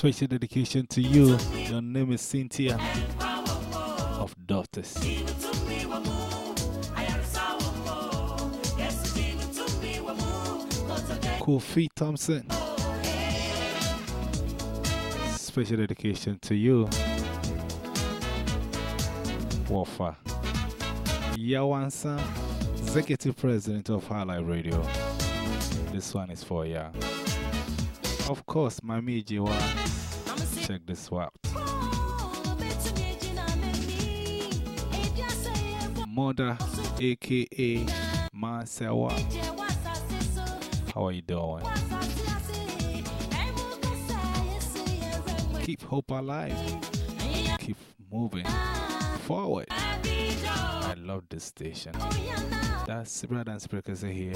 Special dedication to you. Your name is Cynthia of Daughters. Kofi Thompson. Special dedication to you. Wafa. Yawansa, Executive President of Highlight Radio. This one is for ya. Of course, Mami Jiwa. Check this out. Mother, aka Masewa. How are you doing? Keep hope alive. Keep moving forward. I love this station. That's Brother and Speakers here.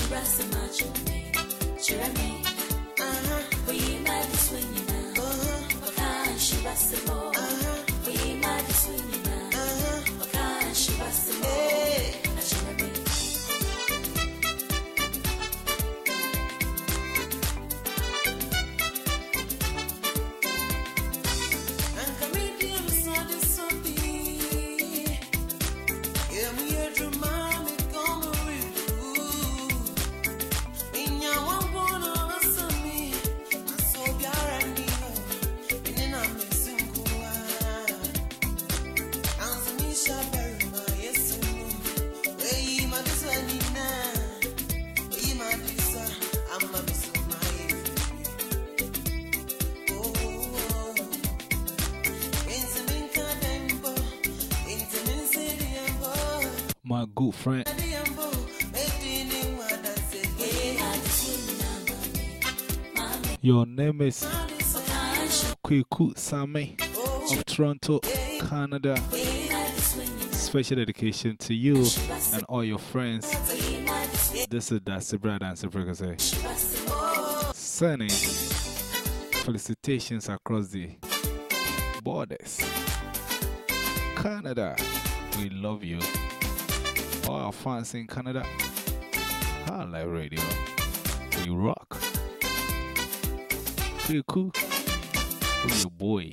My good friend. Your name is Kweku Same of Toronto, Canada. Special dedication to you and all your friends. This is Dassi Brad and Frequency. Sending felicitations across the borders. Canada, we love you. All our fans in Canada, Highlight Radio, we rock. Pretty cool. Oh, With your boy.